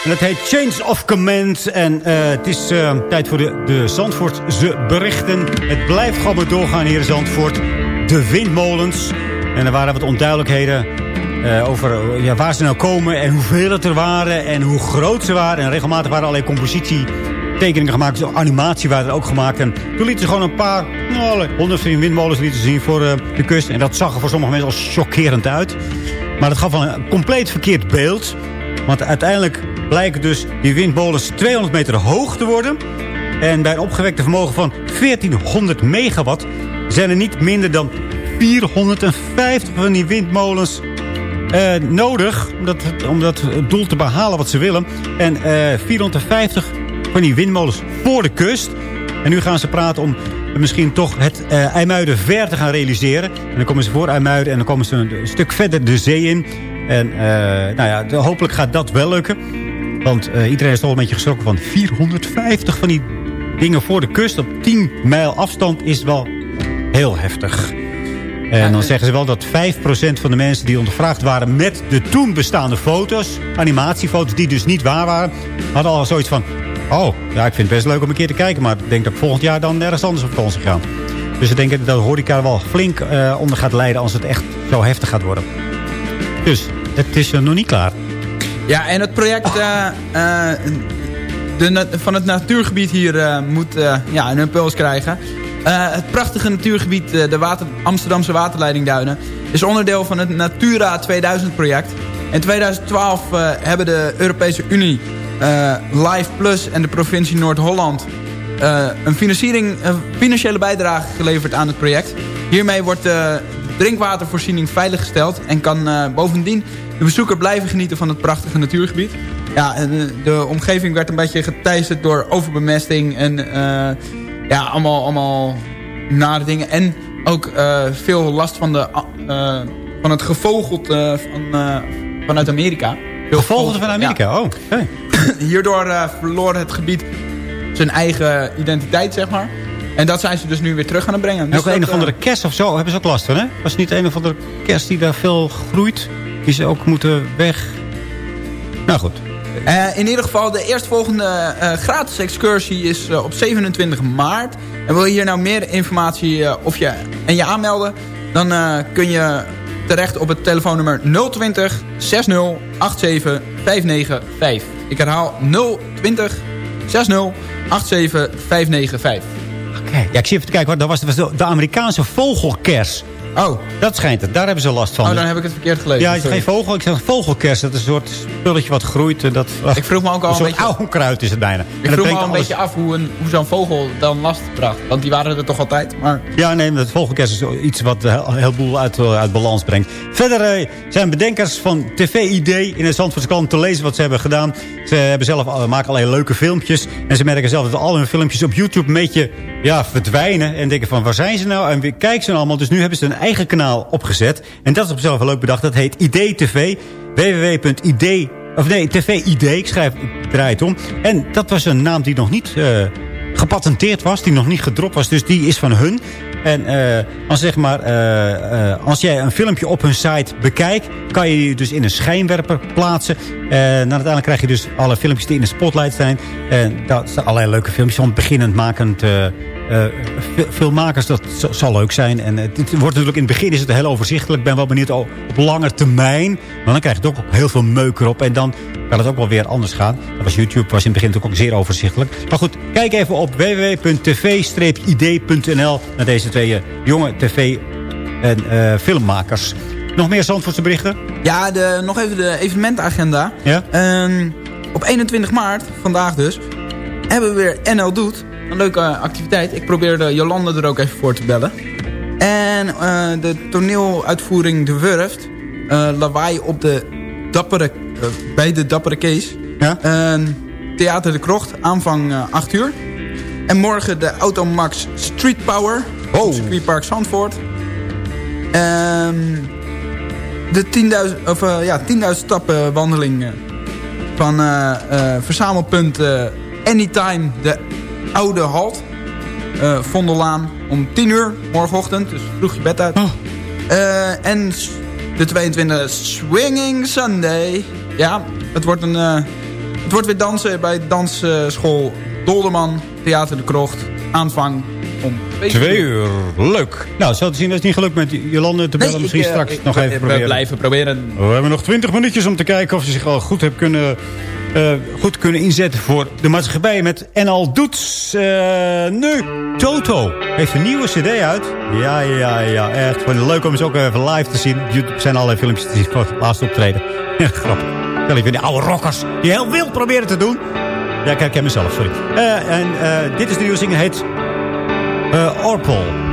En dat heet Change of Command. En eh, het is eh, tijd voor de, de Zandvoortse berichten. Het blijft gewoon maar doorgaan hier in Zandvoort. De windmolens. En er waren wat onduidelijkheden eh, over ja, waar ze nou komen... en hoeveel het er waren en hoe groot ze waren. En regelmatig waren allerlei compositie tekeningen gemaakt. Dus animatie waren er ook gemaakt. En toen lieten ze gewoon een paar, nou, honderd windmolens lieten zien voor de kust. En dat zag er voor sommige mensen al chockerend uit. Maar dat gaf wel een compleet verkeerd beeld. Want uiteindelijk blijken dus die windmolens 200 meter hoog te worden. En bij een opgewekte vermogen van 1400 megawatt... zijn er niet minder dan 450 van die windmolens uh, nodig... Om dat, doel te behalen wat ze willen. En uh, eh, 450 van die windmolens voor de kust. En nu gaan ze praten om misschien toch het uh, IJmuiden ver te gaan realiseren. En dan komen ze voor IJmuiden en dan komen ze een, stuk verder de zee in. En uh, nou ja, hopelijk gaat dat wel lukken. Want uh, iedereen is toch een beetje geschrokken van 450 van die dingen voor de kust. Op 10 mijl afstand is wel heel heftig. En dan zeggen ze wel dat 5% van de mensen die ondervraagd waren... met de toen bestaande foto's, animatiefoto's die dus niet waar waren... hadden al zoiets van... Oh, ja, ik vind het best leuk om een keer te kijken. Maar ik denk dat ik volgend jaar dan ergens anders op vakantie ga. Dus ik denk dat de horeca wel flink uh, onder gaat leiden... als het echt zo heftig gaat worden. Dus, het is nog niet klaar. Ja, en het project uh, de, van het natuurgebied hier moet ja, een impuls krijgen. het prachtige natuurgebied, de water, Amsterdamse waterleidingduinen... is onderdeel van het Natura 2000 project. In 2012 hebben de Europese Unie Live Plus en de provincie Noord-Holland... Een, een financiële bijdrage geleverd aan het project. Hiermee wordt de drinkwatervoorziening veiliggesteld... en kan uh, bovendien de bezoeker blijven genieten van het prachtige natuurgebied. Ja, de, de omgeving werd een beetje geteisterd door overbemesting... en ja, allemaal, allemaal nare dingen. En ook veel last van, de, van het gevogeld van, vanuit Amerika. Veel gevogelte van Amerika, oh. Hey. Hierdoor verloor het gebied zijn eigen identiteit, zeg maar. En dat zijn ze dus nu weer terug aan het brengen. Dus ook een of andere uh, kerst of zo hebben ze ook last van, hè? Was het niet een of andere kerst die daar veel groeit? Die ze ook moeten weg... Nou goed. Uh, in ieder geval, de eerstvolgende uh, gratis excursie is op 27 maart. En wil je hier nou meer informatie of je, en je aanmelden... dan kun je terecht op het telefoonnummer 020 60 87 595. Ik herhaal 020 60 87 595. Oké, ja, ik zie even te kijken. Dat was, de Amerikaanse vogelkers. Oh. Dat schijnt het. Daar hebben ze last van. Oh, dan heb ik het verkeerd gelezen. Ja, het is geen vogel. Ik zeg vogelkers. Dat is een soort spulletje wat groeit. En dat, ik vroeg me ook al een, beetje... kruid is het bijna. Ik vroeg me al een beetje af hoe, een, hoe zo'n vogel dan last bracht. Want die waren er toch altijd. Maar... Ja, nee, dat vogelkers is iets wat een heleboel uit, uit balans brengt. Verder eh, zijn bedenkers van TV-ID in het Zandvoortse krant te lezen wat ze hebben gedaan. Ze hebben zelf, uh, maken allerlei leuke filmpjes. En ze merken zelf dat al hun filmpjes op YouTube een beetje ja, verdwijnen. En denken van, waar zijn ze nou? En wie kijken ze allemaal? Dus nu hebben ze een eigen kanaal opgezet. En dat is op zichzelf wel leuk bedacht. Dat heet IDTV. www.id... Of nee, TV-ID. Ik schrijf, het om. En dat was een naam die nog niet uh, gepatenteerd was. Die nog niet gedropt was. Dus die is van hun. En uh, als, zeg maar, uh, als jij een filmpje op hun site bekijkt... kan je je dus in een schijnwerper plaatsen. En dan uiteindelijk krijg je dus alle filmpjes die in de spotlight zijn. En dat zijn allerlei leuke filmpjes. Van beginnend makend uh, veel makers, dat zal leuk zijn. En het, het, wordt natuurlijk in het begin is het heel overzichtelijk. Ik ben wel benieuwd op lange termijn. Maar dan krijg je het ook heel veel meuk erop. En dan kan het ook wel weer anders gaan. Dat was YouTube was in het begin ook zeer overzichtelijk. Maar goed, kijk even op www.tv-id.nl naar deze twee uh, jonge tv- en uh, filmmakers. Nog meer Zandvoortse berichten? Ja, de, nog even de evenementagenda. Ja? Um, op 21 maart, vandaag dus, hebben we weer NL Doet. Een leuke activiteit. Ik probeerde Jolande er ook even voor te bellen. En uh, de toneeluitvoering De Wurft. Uh, lawaai op de dappere, uh, bij de Dappere Kees. Ja? Theater de Krocht, aanvang 8 uur. En morgen de Automax Street Power. Oh. Circuitpark Zandvoort. Um, de 10.000 of, ja, 10.000 stappen wandeling van verzamelpunt Anytime de Oude Halt. Uh, Vondellaan om 10 uur morgenochtend. Dus vroeg je bed uit. Oh. Uh, en de 22 Swinging Sunday. Ja, Het wordt, een, eh, het wordt weer dansen bij dansschool Dolderman, Theater de Krocht. Aanvang om twee, uur. Leuk. Nou, zo te zien dat het niet gelukt met Jolande te bellen. Nee, Misschien ik, eh, straks ik- nog we- even we proberen. blijven proberen. We hebben nog 20 minuutjes om te kijken of ze zich al goed hebben kunnen, eh, goed kunnen inzetten voor de maatschappij. Met En al doet eh, nu Toto heeft een nieuwe cd uit. Ja, ja, ja, echt. Leuk om ze ook even live te zien. YouTube zijn allerlei filmpjes die voor het laatst optreden. Grappig. Wel even die oude rockers die heel wild proberen te doen. Ja, ik herken mezelf, sorry. Eh, en eh, dit is de nieuwe zinger, heet eh Orpel.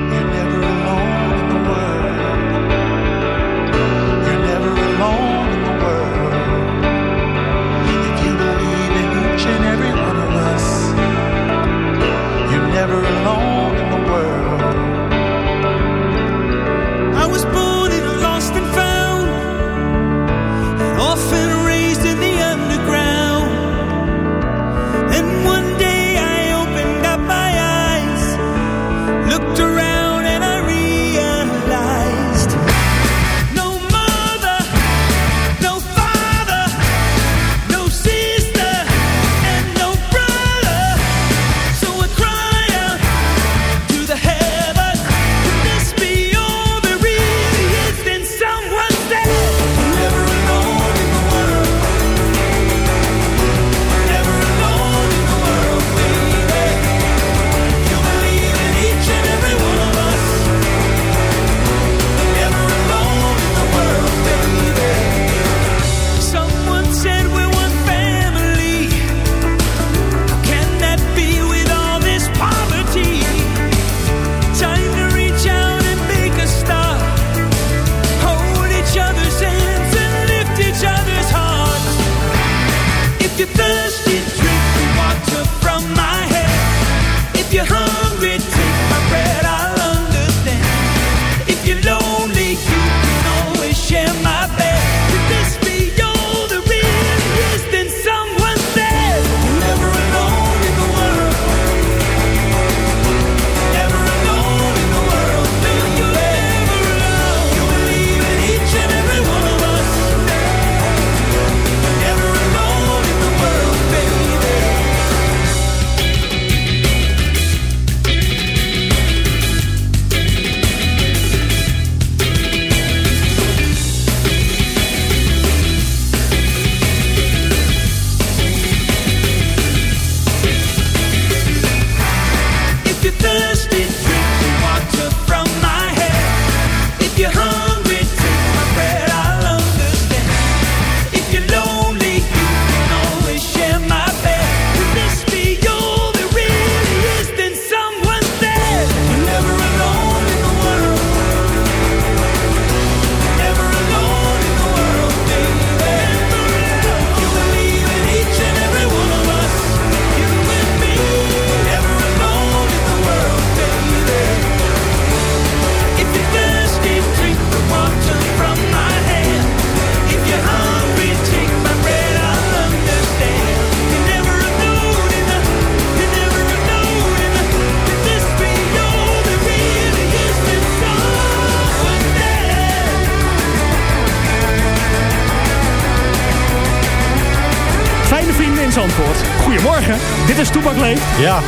Ja,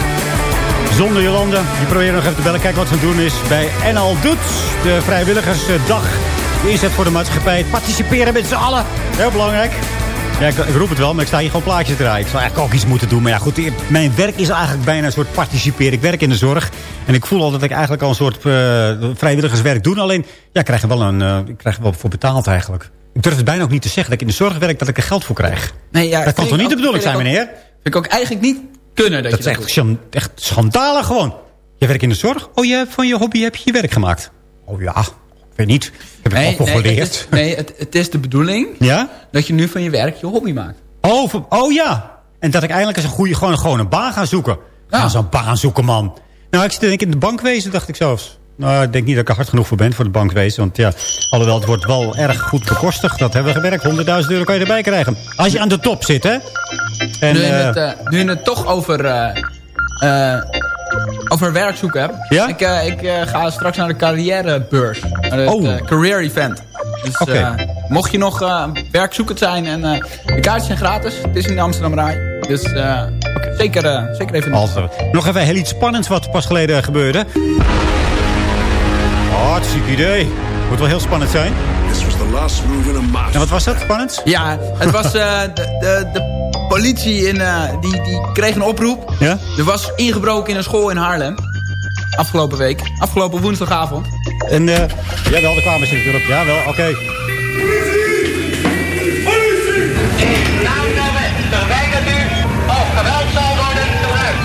zonder Jolande. Die proberen nog even te bellen. Kijk wat ze het doen is bij NL Doet. De vrijwilligersdag. De inzet voor de maatschappij. Participeren met z'n allen. Heel belangrijk. Ja, ik, ik roep het wel, maar ik sta hier gewoon plaatjes te draaien. Ik zou eigenlijk ook iets moeten doen. Maar ja, goed, mijn werk is eigenlijk bijna een soort participeren. Ik werk in de zorg. En ik voel al dat ik eigenlijk al een soort eh, vrijwilligerswerk doe. Alleen, ja, ik krijg er wel, een, eh, ik krijg er wel voor betaald eigenlijk. Ik durf het bijna ook niet te zeggen dat ik in de zorg werk dat ik er geld voor krijg. Nee, ja, dat kan toch niet de bedoeling zijn, meneer? Vind ik ook eigenlijk niet kunnen dat, Dat je is dat echt, doet. echt schandalig gewoon. Je werkt in de zorg? Oh, je, van je hobby heb je je werk gemaakt. Oh ja, ik weet niet. Ik heb het ook wel nee, het geleerd. is, nee het, het is de bedoeling Ja? dat je nu van je werk je hobby maakt. Oh, oh ja. En dat ik eindelijk eens een goede, gewoon, gewoon een baan ga zoeken. Ja. Ga zo'n baan zoeken, man. Nou, ik zit denk ik in de bankwezen, dacht ik zelfs. Nou, ik denk niet dat ik er hard genoeg voor ben voor de bankwezen. Want ja, alhoewel, het wordt wel erg goed bekostigd. Dat hebben we gewerkt. 100.000 euro kan je erbij krijgen. Als je aan de top zit, hè. En, nu, je eh, het, eh, nu je het toch over, eh, over werk zoeken hebt. Ja? Ik, ik ga straks naar de carrièrebeurs. Naar het Oh. career event. Dus mocht je nog werkzoekend zijn en de kaartjes zijn gratis. Het is in de Amsterdam Rai. Dus zeker, zeker even... Nog even heel iets spannends wat pas geleden gebeurde. Hartstikke idee. Moet wel heel spannend zijn. This was the last move in a match. En wat was dat, spannend? Ja, het was de, de, de politie in, die, die kreeg een oproep. Ja? Er was ingebroken in een school in Haarlem. Afgelopen week. Afgelopen woensdagavond. En uh, ja, wel, daar kwamen ze natuurlijk. Ja, wel, oké. Okay.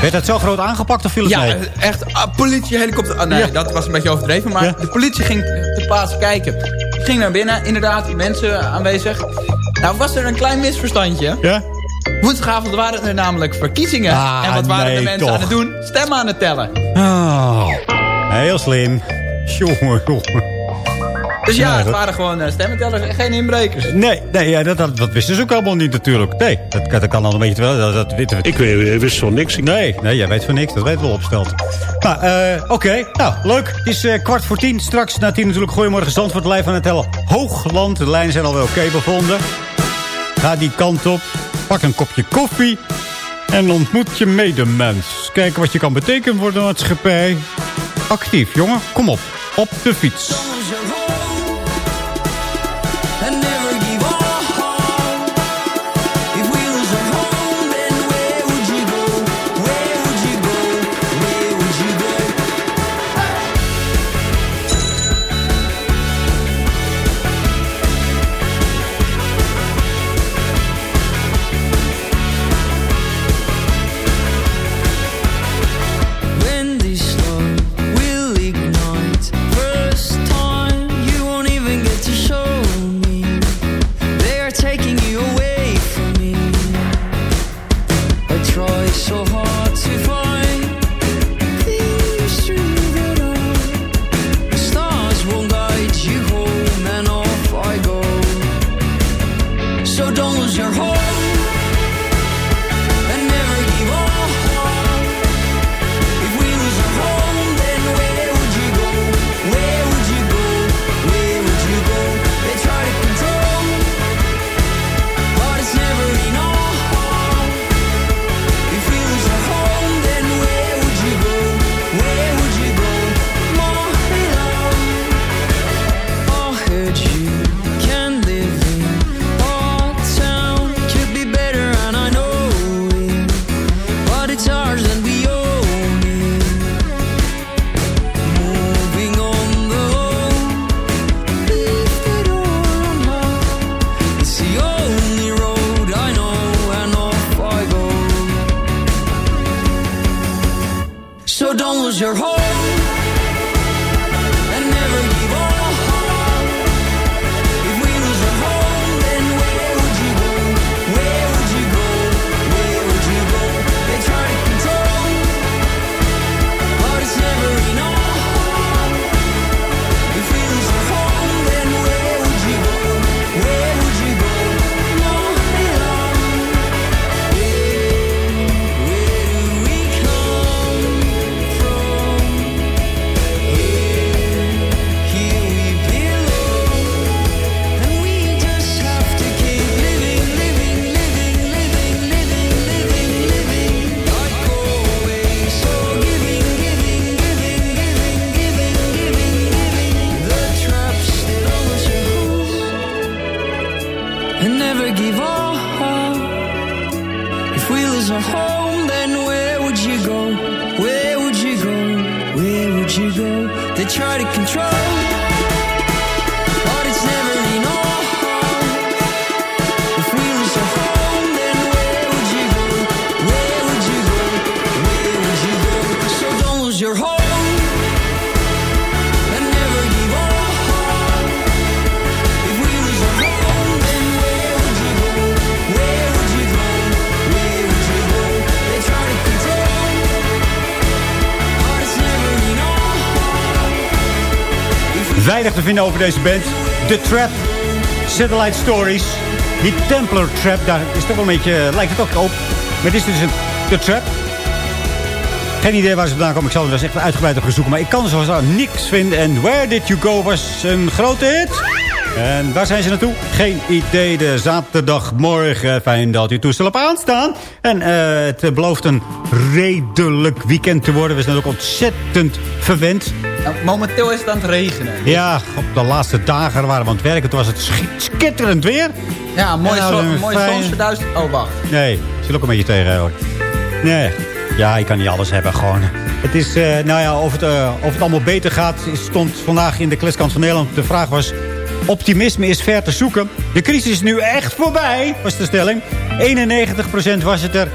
Werd dat zo groot aangepakt of viel het ja, mee? echt. Uh, politie, helikopter. Oh, nee, ja. dat was een beetje overdreven. Maar ja. de politie ging te plaats kijken. Ging naar binnen, inderdaad, mensen aanwezig. Nou was er een klein misverstandje. Ja? Woensdagavond waren er namelijk verkiezingen. Ah, en wat waren nee, de mensen toch. aan het doen? Stemmen aan het tellen. Oh, heel slim. Jongen, jongen. Dus ja, het dat- waren gewoon uh, stemmentellers en geen inbrekers. Nee, nee ja, dat, dat, dat wisten ze ook allemaal niet natuurlijk. Nee, dat, kan- dat kan al een beetje wel. Dat, dat weten we. Ik weet, wist van niks. Nee, nee, jij weet van niks. Dat weten we wel opsteld. Nou, eh, oké. Nou, leuk. Het is eh, kwart voor tien. Straks na tien natuurlijk Goedemorgen Zandvoort live aan het tellen. Hoogland. De lijnen zijn alweer oké bevonden. Ga die kant op. Pak een kopje koffie. En ontmoet je medemens. Kijken wat je kan betekenen voor de maatschappij. Actief, jongen. Kom op. Op de fiets. Lose our home, then where would you go? Where would you go? Where would you go? They try to control, Weinig te vinden over deze band. The Trap. Satellite Stories. Die Templar Trap, daar is toch wel een beetje, lijkt het ook op. Maar dit is dus een, The Trap. Geen idee waar ze vandaan komen. Ik zal er dus echt uitgebreid op gaan zoeken. Maar ik kan zoals niks vinden. En Where Did You Go was een grote hit. En waar zijn ze naartoe? Geen idee. De zaterdagmorgen. Fijn dat u toestel op aanstaan. En eh, het belooft een redelijk weekend te worden. We zijn ook ontzettend verwend. Nou, momenteel is het aan het regenen. Ja, op de laatste dagen waren we aan het werken. Toen was het schi- skitterend weer. Ja, mooi, nou, zo, mooi fijn-. Oh, wacht. Nee, ik zit ook een beetje tegen hoor. Nee, ja, je kan niet alles hebben gewoon. Het is, eh, nou ja, of het, eh, of het allemaal beter gaat... stond vandaag in de kleskant van Nederland. De vraag was, optimisme is ver te zoeken. De crisis is nu echt voorbij, was de stelling. 91% was het er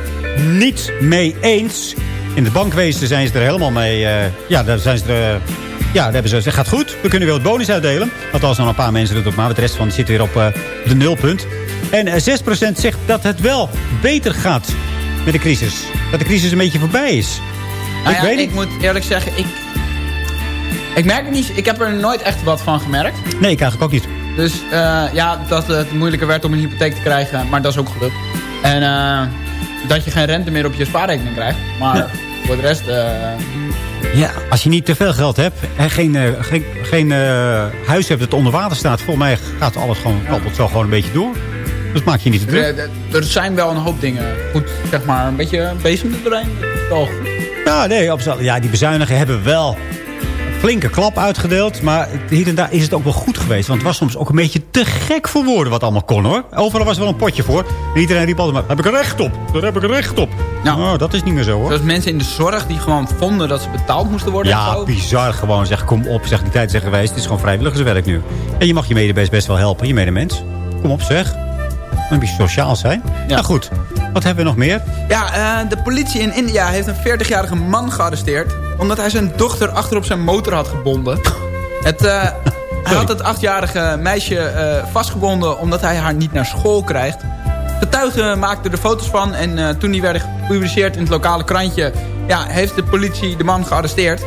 niet mee eens. In het bankwezen zijn ze er helemaal mee... eh, ja, daar zijn ze er... eh, ja, daar hebben ze gezegd, gaat goed. We kunnen weer wat bonus uitdelen. Althans, nog een paar mensen het op, maar de rest van zit weer op eh, de nulpunt. En eh, 6% zegt dat het wel beter gaat met de crisis. Dat de crisis een beetje voorbij is. Nou ik ja, weet ik moet eerlijk zeggen, ik, ik merk het niet. Ik heb er nooit echt wat van gemerkt. Nee, ik eigenlijk ook niet. Dus eh, ja, dat het moeilijker werd om een hypotheek te krijgen. Maar dat is ook gelukt. En eh, dat je geen rente meer op je spaarrekening krijgt. Maar voor de rest... eh, Ja, als je niet te veel geld hebt en geen, geen, geen huis hebt dat onder water staat... volgens mij gaat alles gewoon, kabbelt zo gewoon een beetje door. Dus maak je niet te druk. er, er zijn wel een hoop dingen. Goed, zeg maar, een beetje bezem er doorheen. Toch? Ja, nee, absoluut. Ja, die bezuinigen hebben wel flinke klap uitgedeeld. Maar hier en daar is het ook wel goed geweest. Want het was soms ook een beetje te gek voor woorden wat allemaal kon, hoor. Overal was er wel een potje voor. En iedereen riep altijd maar, heb ik er recht op? Daar heb ik er recht op. Nou, dat is niet meer zo, hoor. Zoals mensen in de zorg die gewoon vonden dat ze betaald moesten worden. en Ja, bizar gewoon. Zeg, kom op. Zeg, die tijd is geweest. Het is gewoon vrijwilligerswerk nu. En je mag je medebest best wel helpen. Je medemens. Kom op, zeg. Een beetje sociaal zijn. Ja. Nou goed. Wat hebben we nog meer? Ja, eh, de politie in India heeft een 40-jarige man gearresteerd... omdat hij zijn dochter achter op zijn motor had gebonden. Het, eh, hij had het achtjarige meisje eh, vastgebonden omdat hij haar niet naar school krijgt. Getuigen maakten er foto's van en eh, toen die werden gepubliceerd in het lokale krantje... Ja, heeft de politie de man gearresteerd.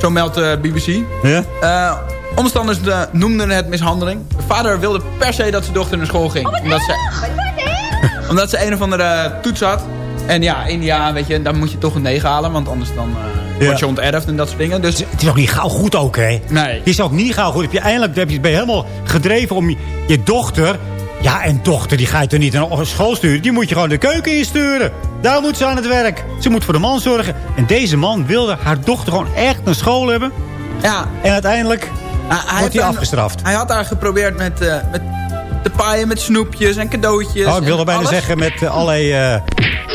Zo meldt de BBC. Ja? Eh, omstanders noemden het mishandeling. De vader wilde per se dat zijn dochter naar school ging. omdat, ze, omdat ze een of andere toets had. En ja, India, weet je, dan moet je toch een 9 halen. Want anders dan. Word je onterfd en dat soort dingen. Dus Het is ook niet gauw goed ook, hè? nee. Het is ook niet gauw goed. Heb je eindelijk heb je, ben je helemaal gedreven om je, je dochter... Ja, en dochter, die ga je toch niet naar school sturen? Die moet je gewoon de keuken insturen. Daar moet ze aan het werk. Ze moet voor de man zorgen. En deze man wilde haar dochter gewoon echt naar school hebben. Ja, En uiteindelijk hij, wordt hij een- afgestraft. Hij had daar geprobeerd met, eh, met te paaien met snoepjes en cadeautjes. Oh, ik wilde bijna alles. zeggen met uh, allerlei... eh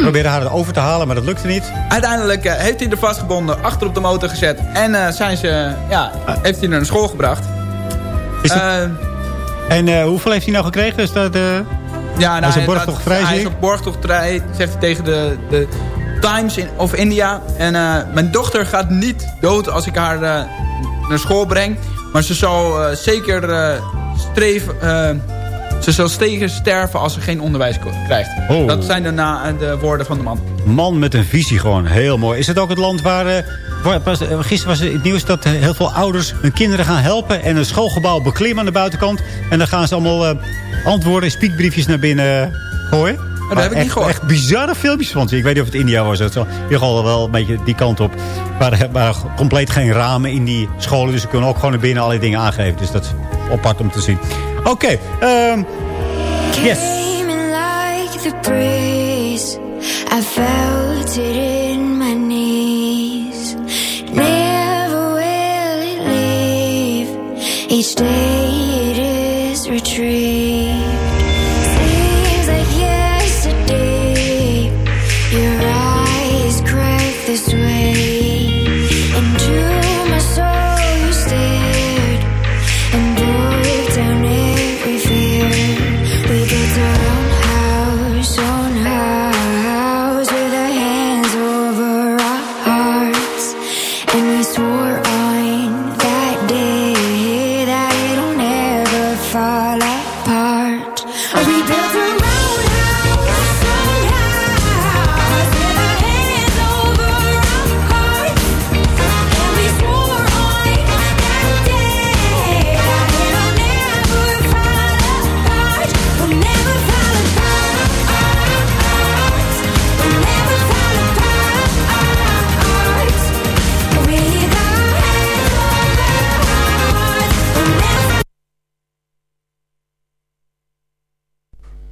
proberen haar over te halen, maar dat lukte niet. Uiteindelijk eh, heeft hij er vastgebonden, achter op de motor gezet. En eh, zijn ze, ja, heeft hij naar school gebracht. Is het- Eh, En hoeveel heeft hij nou gekregen? Is dat, Ja, Hij is op dat- borgtochtvrij, Hij is op borgtochtvrij, zegt hij tegen de, de Times in, of India. En mijn dochter gaat niet dood als ik haar naar school breng. Maar ze zal zeker streven... eh, ze zal zeker sterven als ze geen onderwijs krijgt. Oh. Dat zijn de, na, de woorden van de man. man met een visie gewoon. Heel mooi. Is het ook het land waar... eh, waar- pas- eh, gisteren was het nieuws dat eh, heel veel ouders hun kinderen gaan helpen... en een schoolgebouw beklimmen aan de buitenkant. En dan gaan ze allemaal eh, antwoorden, speakbriefjes naar binnen eh, gooien. Oh, dat heb ik echt, niet gehoord. Echt bizarre filmpjes van. Ik weet niet of het India was. Het ieder geval wel een beetje die kant op. Waar, waar compleet geen ramen in die scholen. Dus ze kunnen ook gewoon naar binnen allerlei dingen aangeven. Dus dat is apart om te zien. Oké, um, yes. Like the breeze. I felt it in my knees. Never will it leave. Each day it is retrieved.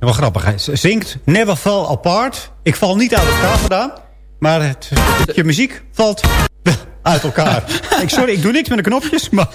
Wel grappig. Hij zingt Never Fall Apart. Ik val niet uit elkaar vandaan. Maar het stukje muziek valt uit elkaar. ik, sorry, ik doe niks met de knopjes. Maar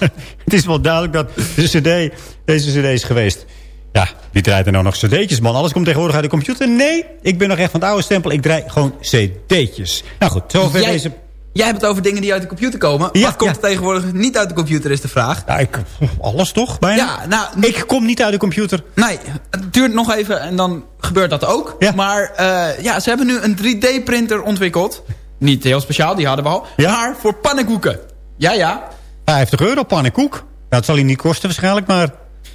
het is wel duidelijk dat de cd, deze cd is geweest. Ja, wie draait er nou nog cd'tjes, man? Alles komt tegenwoordig uit de computer. Nee, ik ben nog echt van het oude stempel. Ik draai gewoon cd'tjes. Nou goed, zover Jij- deze... Jij hebt het over dingen die uit de computer komen. Ja, Wat komt ja. er tegenwoordig niet uit de computer, is de vraag. Ja, ik, alles toch, bijna? Ja, nou... Ik kom niet uit de computer. Nee, het duurt nog even en dan gebeurt dat ook. Ja. Maar eh, ja, ze hebben nu een 3D-printer ontwikkeld. Niet heel speciaal, die hadden we al. Ja? Maar voor pannenkoeken. Ja, ja. 50 euro, pannenkoek. Dat zal hij niet kosten waarschijnlijk, maar...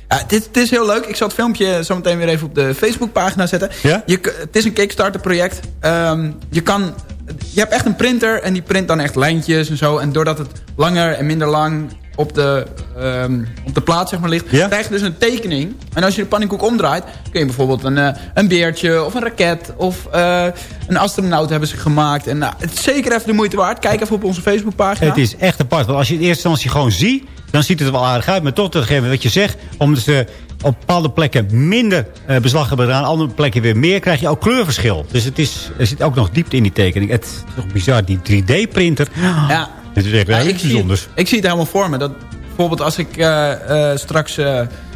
Ja, dit, dit is heel leuk. Ik zal het filmpje zo meteen weer even op de Facebookpagina zetten. Ja? Je, het is een Kickstarter project. Ehm, je, kan, je hebt echt een printer en die print dan echt lijntjes en zo. En doordat het langer en minder lang op de, ehm, op de plaat zeg maar, ligt... Ja? krijg je dus een tekening. En als je de pannenkoek omdraait... kun je bijvoorbeeld een, eh, een beertje of een raket... of eh, een astronaut hebben ze gemaakt. En nou, het is zeker even de moeite waard. Kijk even op onze Facebookpagina. Het is echt apart. Want als je het in eerste instantie gewoon ziet... dan ziet het er wel aardig uit. Maar toch te geven wat je zegt... omdat ze op bepaalde plekken minder eh, beslag hebben gedaan... andere plekken weer meer... krijg je ook kleurverschil. Dus het is, er zit ook nog diepte in die tekening. Het is toch bizar. Die 3D-printer... Ja. Het is echt Ja, heel ik, zie bijzonders. het, ik zie het helemaal voor me. Dat bijvoorbeeld als ik eh, eh, straks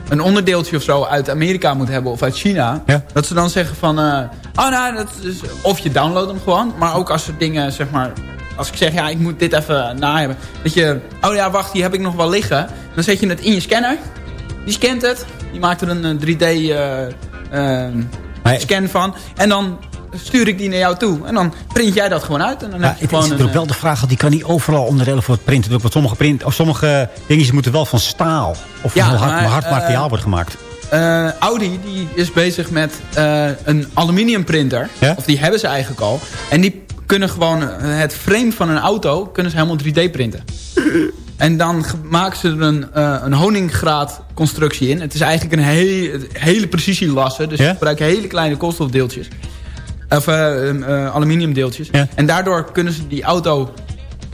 een onderdeeltje of zo uit Amerika moet hebben of uit China. Ja. Dat ze dan zeggen van, oh nou, dat is, of je downloadt hem gewoon. Maar ook als er dingen, zeg maar, als ik zeg, ja, ik moet dit even na hebben. Dat je, oh ja, wacht, die heb ik nog wel liggen. Dan zet je het in je scanner. Die scant het. Die maakt er een eh, 3D eh, eh, scan van. En dan stuur ik die naar jou toe. En dan print jij dat gewoon uit. En dan Ja, heb je het gewoon is een, natuurlijk wel de vraag, want die kan niet overal onderdelen voor het printen. Want sommige, print, of sommige dingetjes moeten wel van staal of Ja, van hard, maar, hard eh, materiaal worden gemaakt. Eh, Audi die is bezig met eh, een aluminium printer. Ja? Of die hebben ze eigenlijk al. En die kunnen gewoon eh, het frame van een auto kunnen ze helemaal 3D printen. En dan maken ze er een, eh, een honingraad constructie in. Het is eigenlijk een he- hele precisielassen. Dus Ja? ze gebruiken hele kleine koolstofdeeltjes. Of eh, eh, aluminiumdeeltjes. Ja. En daardoor kunnen ze die auto...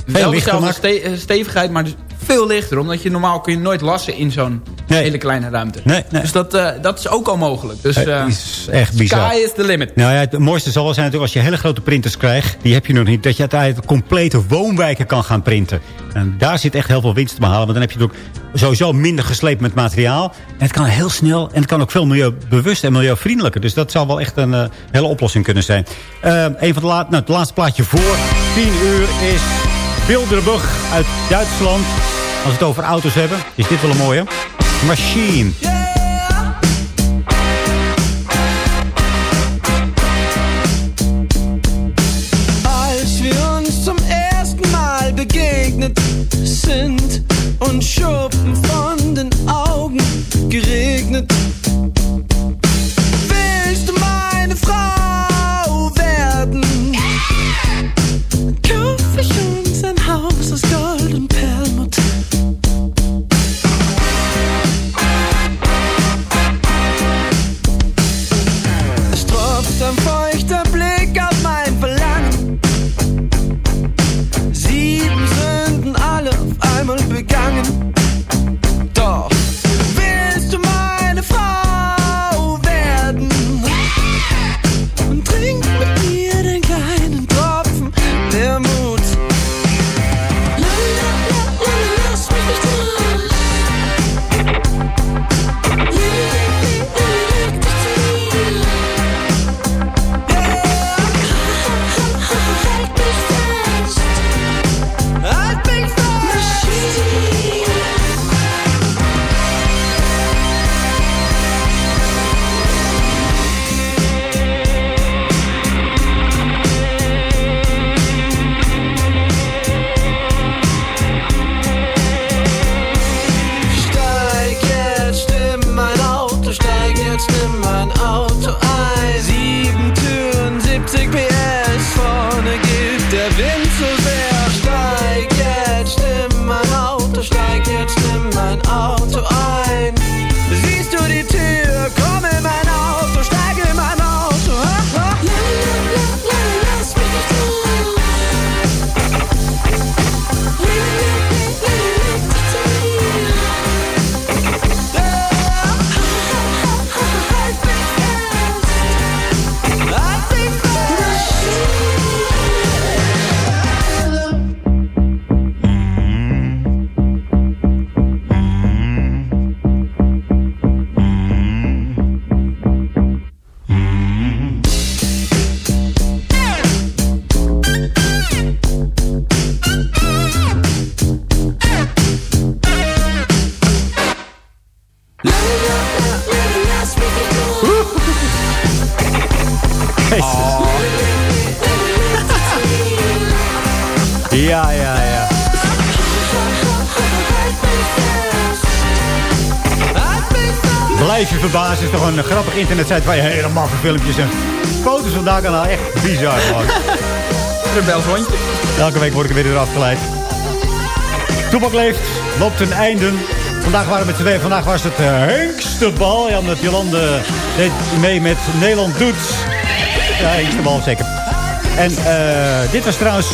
wel dezelfde ste- stevigheid, maar dus veel lichter. Omdat je normaal kun je nooit lassen in zo'n Nee. hele kleine ruimte. Nee, nee. Dus dat, eh, dat is ook al mogelijk. Dus Het eh, is echt bizar. sky is the limit. Nou ja, het mooiste zal wel zijn natuurlijk als je hele grote printers krijgt. Die heb je nog niet. Dat je uiteindelijk complete woonwijken kan gaan printen. En daar zit echt heel veel winst te behalen. Want dan heb je natuurlijk sowieso minder gesleept met materiaal. En het kan heel snel. En het kan ook veel milieubewust en milieuvriendelijker. Dus dat zou wel echt een eh, hele oplossing kunnen zijn. Een van de laat, nou, het laatste plaatje voor 10 uur is Bilderburg uit Duitsland. Als we het over auto's hebben, is dit wel een mooie. Machine. Sind und Schuppen von den Augen geregnet. Stop. Is toch een grappig internetsite waar je helemaal voor filmpjes en foto's vandaan kan halen. Echt bizar gewoon. Rebels hondje. Elke week word ik er weer door afgeleid. Toepak leeft, loopt ten einde. Vandaag waren we met z'n tweeën. Vandaag was het uh, Henkstebal. Ja, omdat Jolande deed mee met Nederland doet. Ja, Henkstebal zeker. En uh, dit was trouwens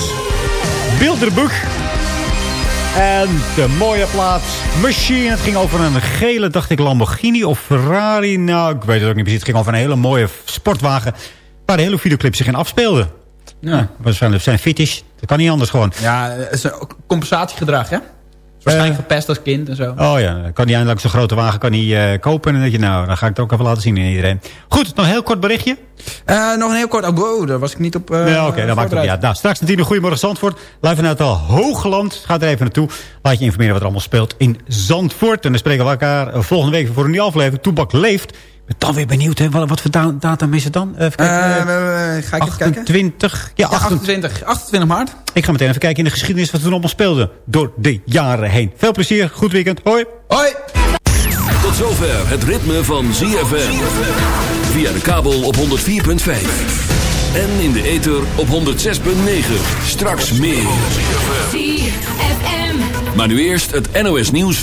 Bilderboek. En de mooie plaat Machine. Het ging over een gele, dacht ik, Lamborghini of Ferrari. Nou, ik weet het ook niet precies. Het ging over een hele mooie sportwagen. Waar de hele videoclip zich in afspeelde. Ja, waarschijnlijk zijn fetish. Dat kan niet anders gewoon. Ja, het is een compensatiegedrag, hè? Waarschijnlijk gepest als kind en zo. Oh ja, kan hij eindelijk zo'n grote wagen kan hij, uh, kopen. En dan denk je, nou, dan ga ik het ook even laten zien aan iedereen. Goed, nog een heel kort berichtje. Uh, nog een heel kort, oh wow, daar was ik niet op uh, Ja, oké, okay, dat maakt het niet uit. Nou, straks natuurlijk Goedemorgen Zandvoort. Live vanuit het Hoogland. Ga er even naartoe. Laat je informeren wat er allemaal speelt in Zandvoort. En dan spreken we elkaar volgende week voor een nieuwe aflevering. Toebak leeft. Ik ben dan weer benieuwd, hè? Wat, wat voor datum is het dan? Even kijken. Uh, ga ik 28, even kijken? Ja, 28, 28 maart. Ik ga meteen even kijken in de geschiedenis wat we allemaal speelden. Door de jaren heen. Veel plezier, goed weekend. Hoi. Hoi. Tot zover het ritme van ZFM. Via de kabel op 104.5. En in de ether op 106.9. Straks meer. ZFM. Maar nu eerst het NOS nieuws.